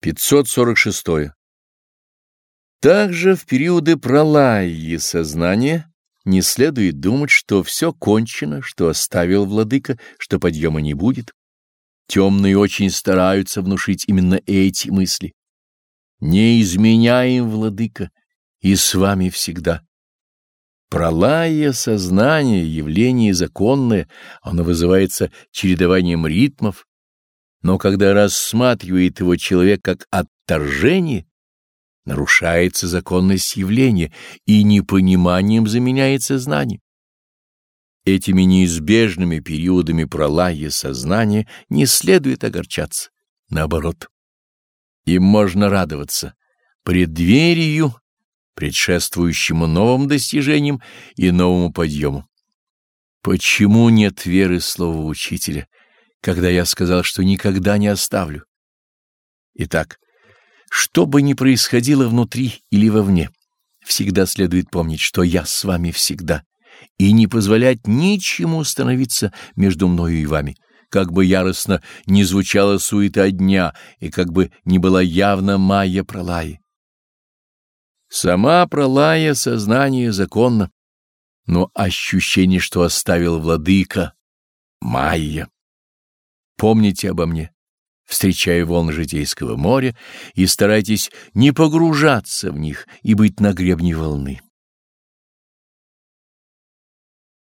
546. Также в периоды пролаи сознания не следует думать, что все кончено, что оставил владыка, что подъема не будет. Темные очень стараются внушить именно эти мысли. Не изменяем, владыка, и с вами всегда. Пролая сознание, явление законное, оно вызывается чередованием ритмов, но когда рассматривает его человек как отторжение, нарушается законность явления и непониманием заменяется знанием. Этими неизбежными периодами пролая сознания не следует огорчаться, наоборот. Им можно радоваться преддверию, предшествующему новым достижениям и новому подъему. Почему нет веры слова учителя? Когда я сказал, что никогда не оставлю. Итак, что бы ни происходило внутри или вовне, всегда следует помнить, что я с вами всегда, и не позволять ничему становиться между мною и вами, как бы яростно не звучала суета дня и как бы не была явна майя пролаи. Сама пролая сознание законно, но ощущение, что оставил владыка, майя. Помните обо мне, встречая волны житейского моря, и старайтесь не погружаться в них и быть на гребне волны.